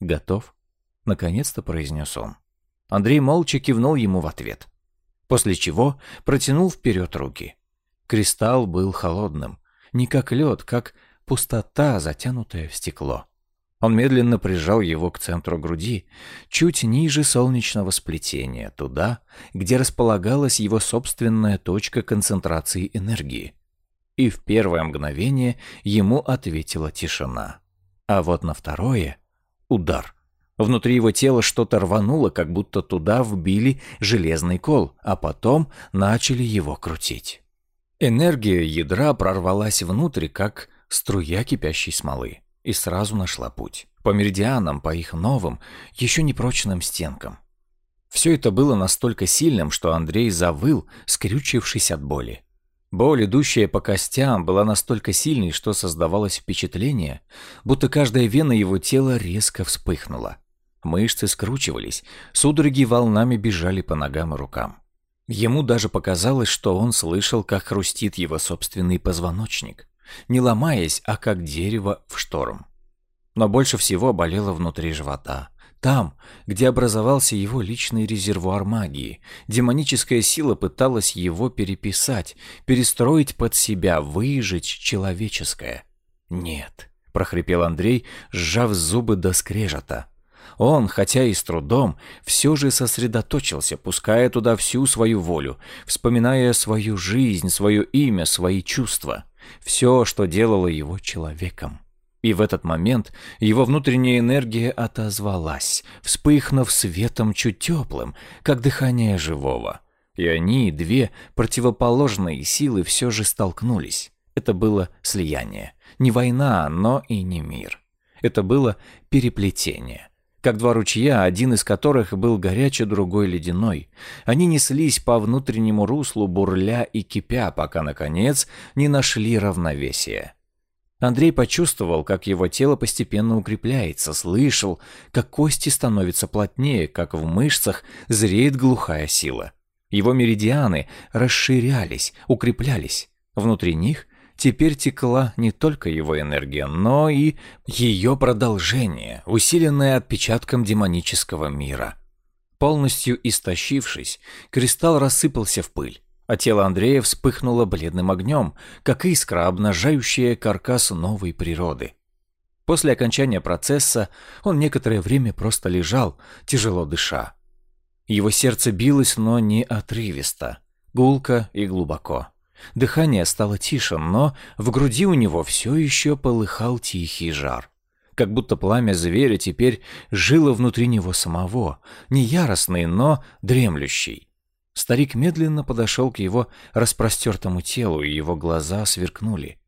«Готов?» — наконец-то произнес он. Андрей молча кивнул ему в ответ, после чего протянул вперед руки. Кристалл был холодным, не как лед, как пустота, затянутая в стекло. Он медленно прижал его к центру груди, чуть ниже солнечного сплетения, туда, где располагалась его собственная точка концентрации энергии. И в первое мгновение ему ответила тишина. А вот на второе — удар. Внутри его тела что-то рвануло, как будто туда вбили железный кол, а потом начали его крутить. Энергия ядра прорвалась внутрь, как струя кипящей смолы и сразу нашла путь. По меридианам, по их новым, еще непрочным стенкам. Все это было настолько сильным, что Андрей завыл, скрючившись от боли. Боль, идущая по костям, была настолько сильной, что создавалось впечатление, будто каждая вена его тела резко вспыхнула. Мышцы скручивались, судороги волнами бежали по ногам и рукам. Ему даже показалось, что он слышал, как хрустит его собственный позвоночник не ломаясь, а как дерево в шторм. Но больше всего болело внутри живота. Там, где образовался его личный резервуар магии, демоническая сила пыталась его переписать, перестроить под себя, выжить человеческое. «Нет», — прохрипел Андрей, сжав зубы до скрежета. Он, хотя и с трудом, все же сосредоточился, пуская туда всю свою волю, вспоминая свою жизнь, свое имя, свои чувства все, что делало его человеком. И в этот момент его внутренняя энергия отозвалась, вспыхнув светом чуть теплым, как дыхание живого. И они, две противоположные силы, все же столкнулись. Это было слияние. Не война, но и не мир. Это было переплетение как два ручья, один из которых был горячий, другой ледяной. Они неслись по внутреннему руслу, бурля и кипя, пока, наконец, не нашли равновесия. Андрей почувствовал, как его тело постепенно укрепляется, слышал, как кости становятся плотнее, как в мышцах зреет глухая сила. Его меридианы расширялись, укреплялись. Внутри них Теперь текла не только его энергия, но и ее продолжение, усиленное отпечатком демонического мира. Полностью истощившись, кристалл рассыпался в пыль, а тело Андрея вспыхнуло бледным огнем, как искра, обнажающая каркас новой природы. После окончания процесса он некоторое время просто лежал, тяжело дыша. Его сердце билось, но не отрывисто, гулко и глубоко. Дыхание стало тише, но в груди у него все еще полыхал тихий жар. Как будто пламя зверя теперь жило внутри него самого, не яростный, но дремлющий. Старик медленно подошел к его распростертому телу, и его глаза сверкнули.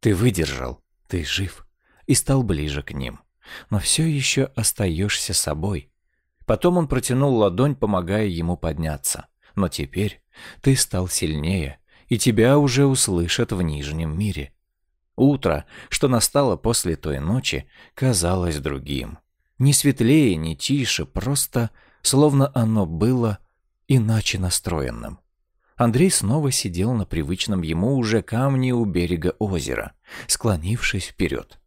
«Ты выдержал, ты жив», и стал ближе к ним. Но все еще остаешься собой. Потом он протянул ладонь, помогая ему подняться. Но теперь ты стал сильнее, и тебя уже услышат в Нижнем мире. Утро, что настало после той ночи, казалось другим. Не светлее, не тише, просто словно оно было иначе настроенным. Андрей снова сидел на привычном ему уже камне у берега озера, склонившись вперед.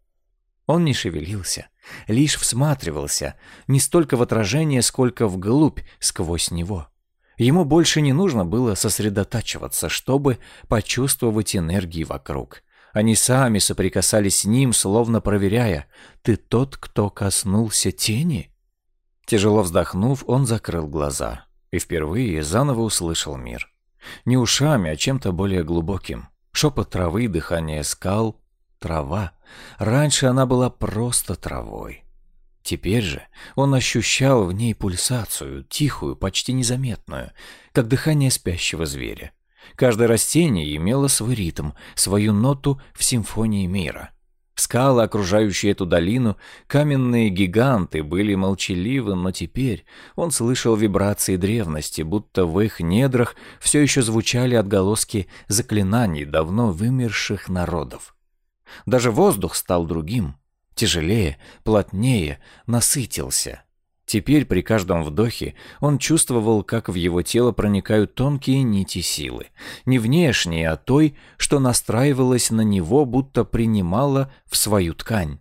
Он не шевелился, лишь всматривался, не столько в отражение, сколько вглубь, сквозь него. Ему больше не нужно было сосредотачиваться, чтобы почувствовать энергии вокруг. Они сами соприкасались с ним, словно проверяя, «Ты тот, кто коснулся тени?» Тяжело вздохнув, он закрыл глаза и впервые заново услышал мир. Не ушами, а чем-то более глубоким. Шепот травы, дыхание скал, трава. Раньше она была просто травой. Теперь же он ощущал в ней пульсацию, тихую, почти незаметную, как дыхание спящего зверя. Каждое растение имело свой ритм, свою ноту в симфонии мира. Скалы, окружающие эту долину, каменные гиганты, были молчаливы, но теперь он слышал вибрации древности, будто в их недрах все еще звучали отголоски заклинаний давно вымерших народов. Даже воздух стал другим, тяжелее, плотнее, насытился. Теперь при каждом вдохе он чувствовал, как в его тело проникают тонкие нити силы. Не внешние, а той, что настраивалась на него, будто принимала в свою ткань.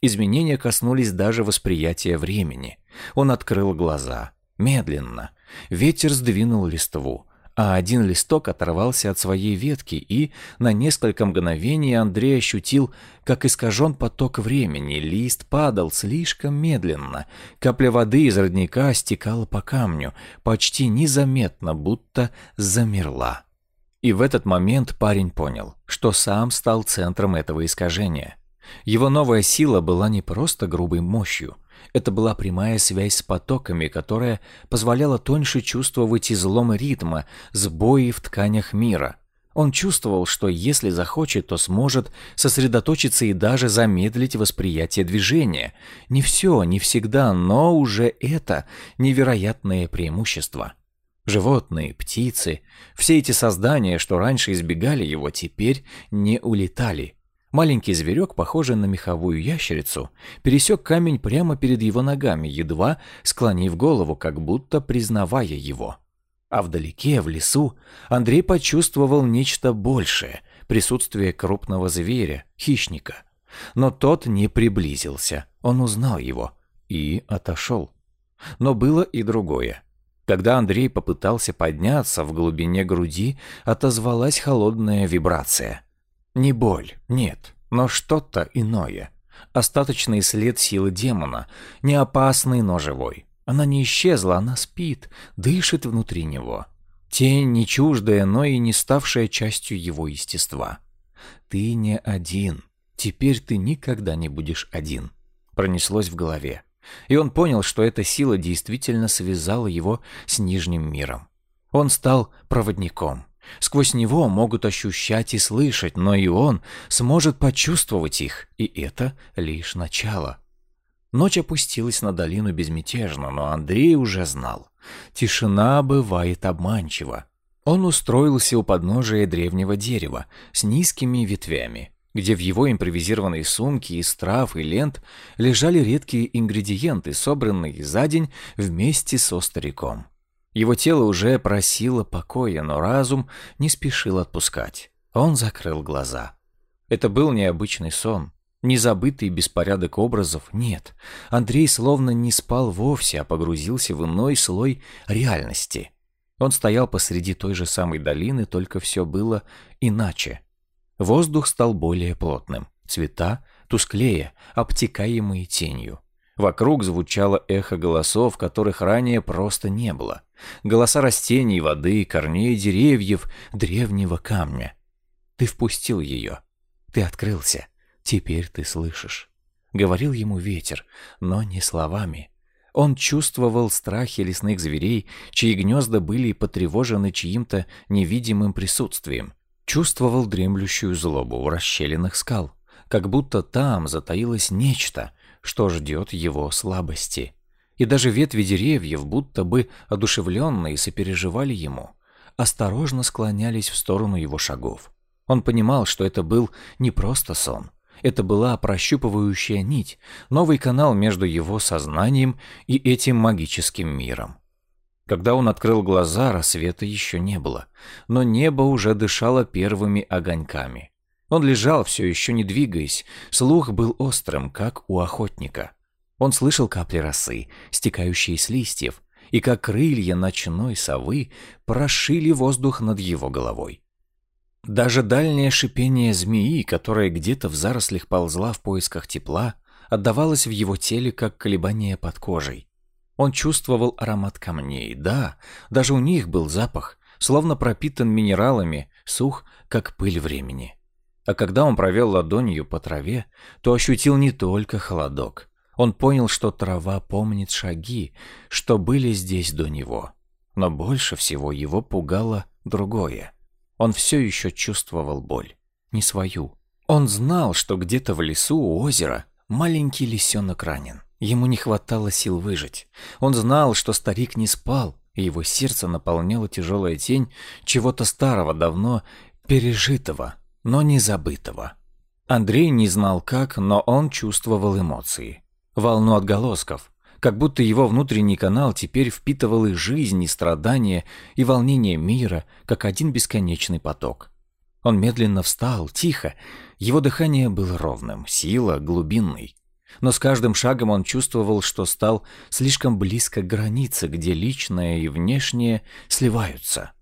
Изменения коснулись даже восприятия времени. Он открыл глаза. Медленно. Ветер сдвинул листву а один листок оторвался от своей ветки, и на несколько мгновений Андрей ощутил, как искажен поток времени, лист падал слишком медленно, капля воды из родника стекала по камню, почти незаметно, будто замерла. И в этот момент парень понял, что сам стал центром этого искажения. Его новая сила была не просто грубой мощью – это была прямая связь с потоками, которая позволяла тоньше чувствовать излом ритма, сбои в тканях мира. Он чувствовал, что если захочет, то сможет сосредоточиться и даже замедлить восприятие движения. Не все, не всегда, но уже это невероятное преимущество. Животные, птицы, все эти создания, что раньше избегали его, теперь не улетали. Маленький зверек, похожий на меховую ящерицу, пересек камень прямо перед его ногами, едва склонив голову, как будто признавая его. А вдалеке, в лесу, Андрей почувствовал нечто большее — присутствие крупного зверя, хищника. Но тот не приблизился, он узнал его и отошел. Но было и другое. Когда Андрей попытался подняться, в глубине груди отозвалась холодная вибрация — не боль, нет, но что-то иное. Остаточный след силы демона, не опасный, но живой. Она не исчезла, она спит, дышит внутри него. Тень не чуждая, но и не ставшая частью его естества. «Ты не один. Теперь ты никогда не будешь один», — пронеслось в голове. И он понял, что эта сила действительно связала его с Нижним миром. Он стал проводником. Сквозь него могут ощущать и слышать, но и он сможет почувствовать их, и это лишь начало. Ночь опустилась на долину безмятежно, но Андрей уже знал. Тишина бывает обманчива. Он устроился у подножия древнего дерева с низкими ветвями, где в его импровизированной сумке из трав и лент лежали редкие ингредиенты, собранные за день вместе со стариком. Его тело уже просило покоя, но разум не спешил отпускать. Он закрыл глаза. Это был необычный сон. Незабытый беспорядок образов нет. Андрей словно не спал вовсе, а погрузился в иной слой реальности. Он стоял посреди той же самой долины, только все было иначе. Воздух стал более плотным, цвета тусклее, обтекаемые тенью. Вокруг звучало эхо голосов, которых ранее просто не было. Голоса растений, воды, корней деревьев, древнего камня. Ты впустил ее. Ты открылся. Теперь ты слышишь. Говорил ему ветер, но не словами. Он чувствовал страхи лесных зверей, чьи гнезда были потревожены чьим-то невидимым присутствием. Чувствовал дремлющую злобу в расщелинах скал. Как будто там затаилось нечто, что ждет его слабости. И даже ветви деревьев, будто бы одушевленные, сопереживали ему, осторожно склонялись в сторону его шагов. Он понимал, что это был не просто сон. Это была прощупывающая нить, новый канал между его сознанием и этим магическим миром. Когда он открыл глаза, рассвета еще не было, но небо уже дышало первыми огоньками. Он лежал, все еще не двигаясь. Слух был острым, как у охотника. Он слышал капли росы, стекающие с листьев, и как крылья ночной совы прошили воздух над его головой. Даже дальнее шипение змеи, которая где-то в зарослях ползла в поисках тепла, отдавалось в его теле, как колебание под кожей. Он чувствовал аромат камней, да, даже у них был запах, словно пропитан минералами, сух, как пыль времени. А когда он провел ладонью по траве, то ощутил не только холодок. Он понял, что трава помнит шаги, что были здесь до него. Но больше всего его пугало другое. Он все еще чувствовал боль. Не свою. Он знал, что где-то в лесу у озера маленький лисенок ранен. Ему не хватало сил выжить. Он знал, что старик не спал, и его сердце наполняло тяжелая тень чего-то старого, давно пережитого, но не забытого. Андрей не знал как, но он чувствовал эмоции. Волну отголосков, как будто его внутренний канал теперь впитывал и жизнь, и страдания, и волнение мира, как один бесконечный поток. Он медленно встал, тихо. Его дыхание было ровным, сила глубинной. Но с каждым шагом он чувствовал, что стал слишком близко к границе, где личное и внешнее сливаются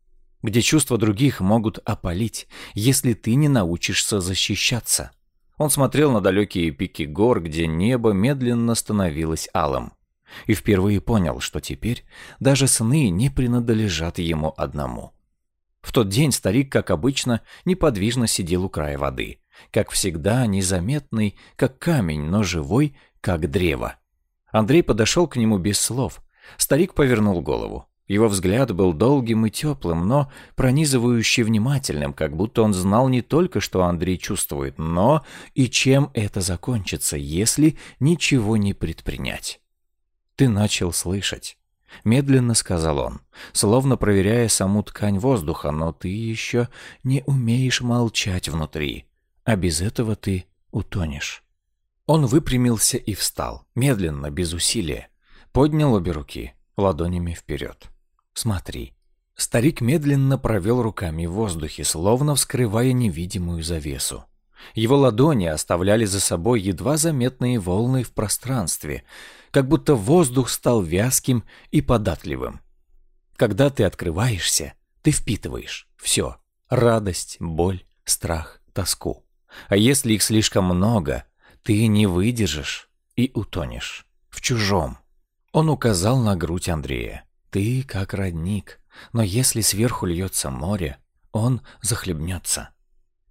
где чувства других могут опалить, если ты не научишься защищаться. Он смотрел на далекие пики гор, где небо медленно становилось алым. И впервые понял, что теперь даже сны не принадлежат ему одному. В тот день старик, как обычно, неподвижно сидел у края воды. Как всегда, незаметный, как камень, но живой, как древо. Андрей подошел к нему без слов. Старик повернул голову. Его взгляд был долгим и теплым, но пронизывающе внимательным, как будто он знал не только, что Андрей чувствует, но и чем это закончится, если ничего не предпринять. «Ты начал слышать», — медленно сказал он, словно проверяя саму ткань воздуха, но ты еще не умеешь молчать внутри, а без этого ты утонешь. Он выпрямился и встал, медленно, без усилия, поднял обе руки, ладонями вперед. Смотри». Старик медленно провел руками в воздухе, словно вскрывая невидимую завесу. Его ладони оставляли за собой едва заметные волны в пространстве, как будто воздух стал вязким и податливым. Когда ты открываешься, ты впитываешь все – радость, боль, страх, тоску. А если их слишком много, ты не выдержишь и утонешь в чужом. Он указал на грудь Андрея. Ты как родник, но если сверху льется море, он захлебнется.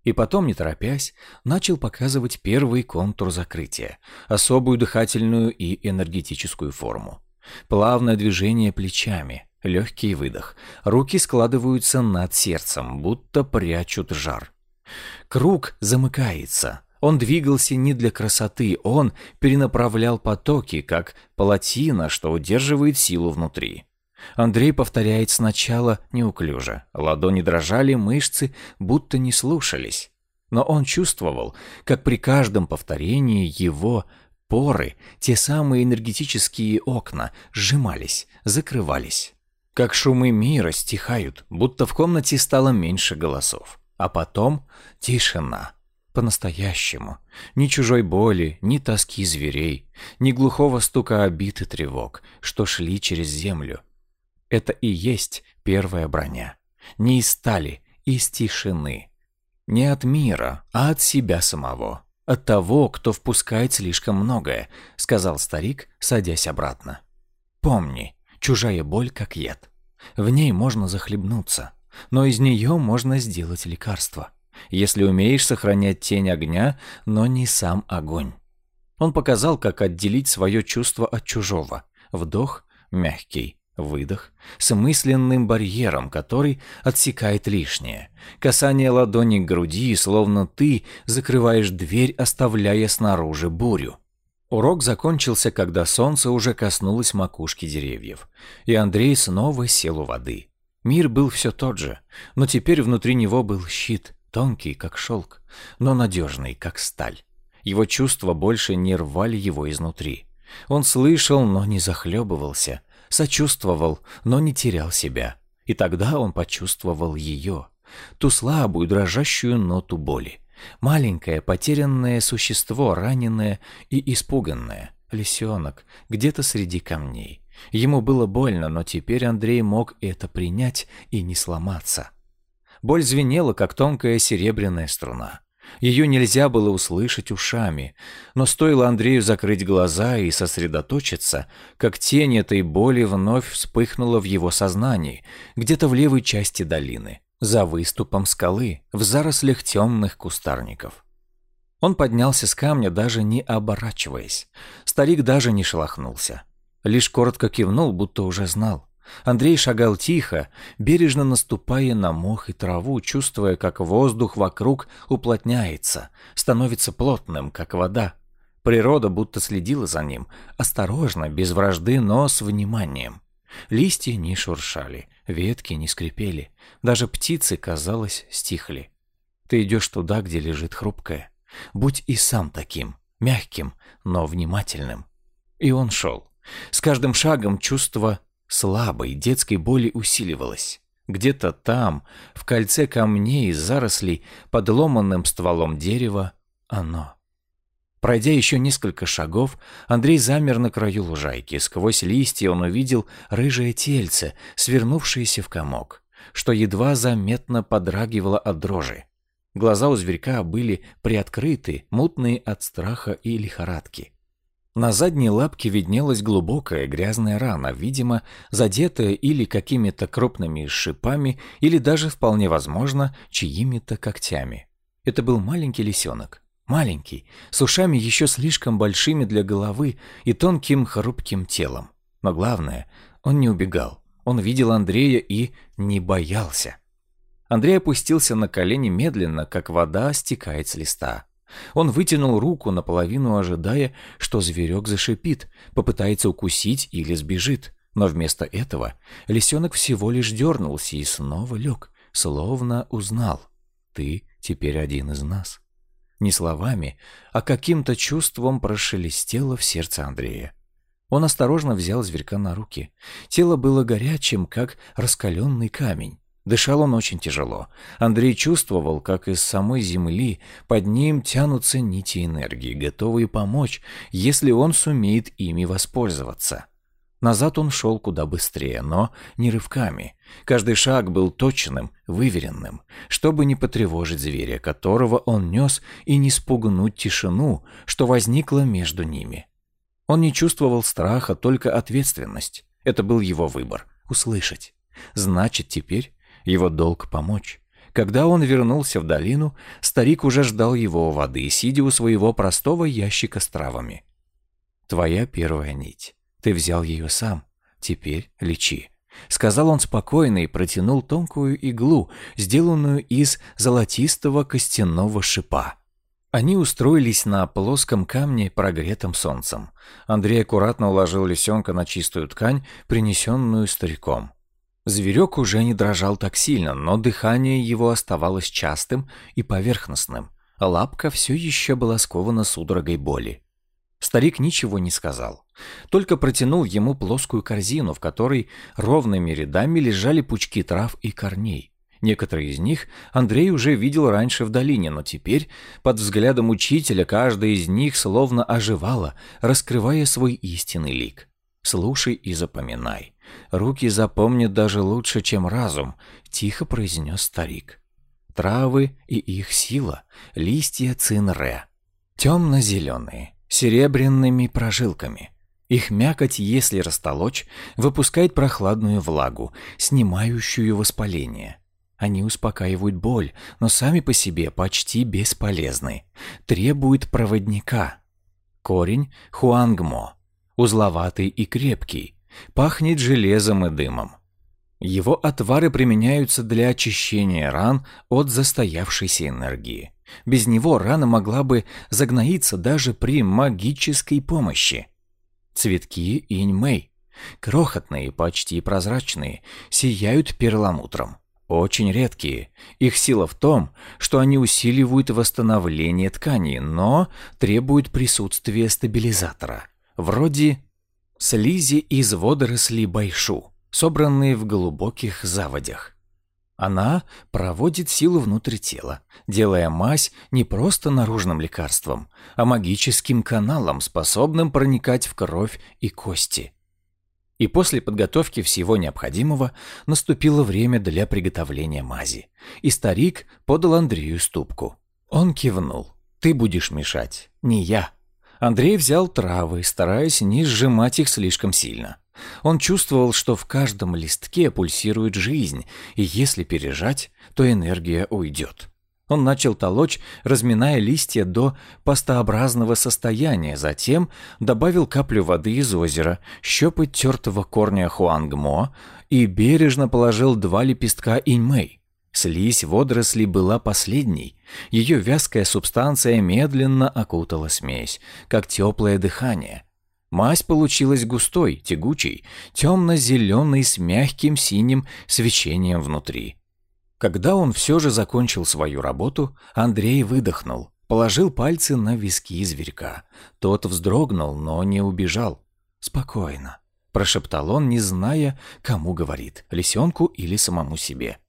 И потом, не торопясь, начал показывать первый контур закрытия, особую дыхательную и энергетическую форму. Плавное движение плечами, легкий выдох. Руки складываются над сердцем, будто прячут жар. Круг замыкается. Он двигался не для красоты, он перенаправлял потоки, как палатина, что удерживает силу внутри. Андрей повторяет сначала неуклюже. Ладони дрожали, мышцы будто не слушались. Но он чувствовал, как при каждом повторении его поры, те самые энергетические окна, сжимались, закрывались. Как шумы мира стихают, будто в комнате стало меньше голосов. А потом тишина. По-настоящему. Ни чужой боли, ни тоски зверей, ни глухого стука обид и тревог, что шли через землю, это и есть первая броня. Не из стали, из тишины. Не от мира, а от себя самого. От того, кто впускает слишком многое, сказал старик, садясь обратно. Помни, чужая боль как яд. В ней можно захлебнуться, но из нее можно сделать лекарство, если умеешь сохранять тень огня, но не сам огонь. Он показал, как отделить свое чувство от чужого. Вдох мягкий, Выдох с мысленным барьером, который отсекает лишнее. Касание ладони к груди, словно ты закрываешь дверь, оставляя снаружи бурю. Урок закончился, когда солнце уже коснулось макушки деревьев, и Андрей снова сел у воды. Мир был все тот же, но теперь внутри него был щит, тонкий, как шелк, но надежный, как сталь. Его чувства больше не рвали его изнутри. Он слышал, но не захлебывался, сочувствовал, но не терял себя. И тогда он почувствовал ее, ту слабую, дрожащую ноту боли, Маленькое потерянное существо, раненое и испуганное. Лисенок, где-то среди камней. Ему было больно, но теперь Андрей мог это принять и не сломаться. Боль звенела, как тонкая серебряная струна. Ее нельзя было услышать ушами, но стоило Андрею закрыть глаза и сосредоточиться, как тень этой боли вновь вспыхнула в его сознании, где-то в левой части долины, за выступом скалы, в зарослях темных кустарников. Он поднялся с камня, даже не оборачиваясь. Старик даже не шелохнулся. Лишь коротко кивнул, будто уже знал. Андрей шагал тихо, бережно наступая на мох и траву, чувствуя, как воздух вокруг уплотняется, становится плотным, как вода. Природа будто следила за ним, осторожно, без вражды, но с вниманием. Листья не шуршали, ветки не скрипели, даже птицы, казалось, стихли. Ты идешь туда, где лежит хрупкое. Будь и сам таким, мягким, но внимательным. И он шел. С каждым шагом чувство слабой детской боли усиливалось. Где-то там, в кольце камней и зарослей, под ломанным стволом дерева, оно. Пройдя еще несколько шагов, Андрей замер на краю лужайки. Сквозь листья он увидел рыжее тельце, свернувшееся в комок, что едва заметно подрагивало от дрожи. Глаза у зверька были приоткрыты, мутные от страха и лихорадки. На задней лапке виднелась глубокая грязная рана, видимо, задетая или какими-то крупными шипами, или даже, вполне возможно, чьими-то когтями. Это был маленький лисенок. Маленький, с ушами еще слишком большими для головы и тонким хрупким телом. Но главное, он не убегал. Он видел Андрея и не боялся. Андрей опустился на колени медленно, как вода стекает с листа. Он вытянул руку, наполовину ожидая, что зверек зашипит, попытается укусить или сбежит. Но вместо этого лисенок всего лишь дернулся и снова лег, словно узнал. «Ты теперь один из нас». Не словами, а каким-то чувством прошелестело в сердце Андрея. Он осторожно взял зверька на руки. Тело было горячим, как раскаленный камень. Дышал он очень тяжело. Андрей чувствовал, как из самой земли под ним тянутся нити энергии, готовые помочь, если он сумеет ими воспользоваться. Назад он шел куда быстрее, но не рывками. Каждый шаг был точным, выверенным, чтобы не потревожить зверя, которого он нес, и не спугнуть тишину, что возникла между ними. Он не чувствовал страха, только ответственность. Это был его выбор — услышать. Значит, теперь его долг помочь. Когда он вернулся в долину, старик уже ждал его у воды, сидя у своего простого ящика с травами. «Твоя первая нить. Ты взял ее сам. Теперь лечи», — сказал он спокойно и протянул тонкую иглу, сделанную из золотистого костяного шипа. Они устроились на плоском камне, прогретом солнцем. Андрей аккуратно уложил лисенка на чистую ткань, принесенную стариком. Зверек уже не дрожал так сильно, но дыхание его оставалось частым и поверхностным, а лапка все еще была скована судорогой боли. Старик ничего не сказал, только протянул ему плоскую корзину, в которой ровными рядами лежали пучки трав и корней. Некоторые из них Андрей уже видел раньше в долине, но теперь, под взглядом учителя, каждая из них словно оживала, раскрывая свой истинный лик. Слушай и запоминай. Руки запомнят даже лучше, чем разум, тихо произнес старик. Травы и их сила, листья цинре. Темно-зеленые, серебряными прожилками. Их мякоть, если растолочь, выпускает прохладную влагу, снимающую воспаление. Они успокаивают боль, но сами по себе почти бесполезны. Требуют проводника. Корень хуангмо. Узловатый и крепкий, Пахнет железом и дымом. Его отвары применяются для очищения ран от застоявшейся энергии. Без него рана могла бы загноиться даже при магической помощи. Цветки инь-мэй, крохотные, почти прозрачные, сияют перламутром. Очень редкие. Их сила в том, что они усиливают восстановление ткани, но требуют присутствия стабилизатора, вроде Слизи из водорослей байшу, собранные в глубоких заводях. Она проводит силу внутрь тела, делая мазь не просто наружным лекарством, а магическим каналом, способным проникать в кровь и кости. И после подготовки всего необходимого наступило время для приготовления мази. И старик подал Андрею ступку. Он кивнул. «Ты будешь мешать, не я». Андрей взял травы, стараясь не сжимать их слишком сильно. Он чувствовал, что в каждом листке пульсирует жизнь, и если пережать, то энергия уйдет. Он начал толочь, разминая листья до пастообразного состояния, затем добавил каплю воды из озера, щепоть тертого корня хуангмо и бережно положил два лепестка иньмэй. Слизь водорослей была последней. Ее вязкая субстанция медленно окутала смесь, как теплое дыхание. Мазь получилась густой, тягучей, темно-зеленой с мягким синим свечением внутри. Когда он все же закончил свою работу, Андрей выдохнул, положил пальцы на виски зверька. Тот вздрогнул, но не убежал. «Спокойно», – прошептал он, не зная, кому говорит, лисенку или самому себе.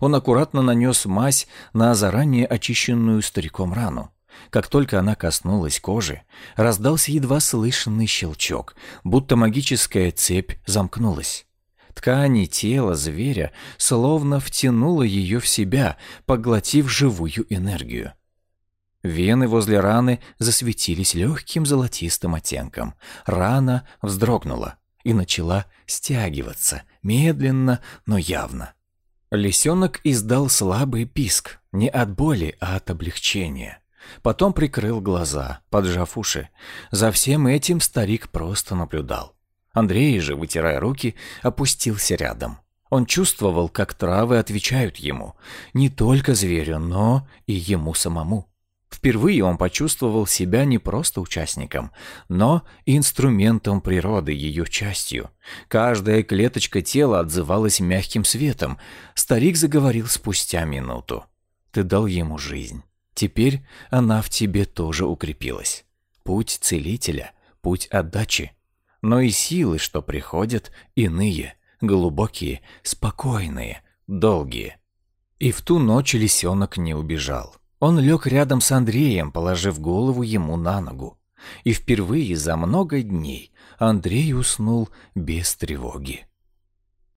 Он аккуратно нанес мазь на заранее очищенную стариком рану. Как только она коснулась кожи, раздался едва слышный щелчок, будто магическая цепь замкнулась. Ткани тела зверя словно втянуло ее в себя, поглотив живую энергию. Вены возле раны засветились легким золотистым оттенком. Рана вздрогнула и начала стягиваться, медленно, но явно. Лисенок издал слабый писк, не от боли, а от облегчения. Потом прикрыл глаза, поджав уши. За всем этим старик просто наблюдал. Андрей же, вытирая руки, опустился рядом. Он чувствовал, как травы отвечают ему. Не только зверю, но и ему самому. Впервые он почувствовал себя не просто участником, но инструментом природы, ее частью. Каждая клеточка тела отзывалась мягким светом. Старик заговорил спустя минуту. «Ты дал ему жизнь. Теперь она в тебе тоже укрепилась. Путь целителя, путь отдачи но и силы, что приходят, иные, глубокие, спокойные, долгие. И в ту ночь лисенок не убежал. Он лег рядом с Андреем, положив голову ему на ногу. И впервые за много дней Андрей уснул без тревоги.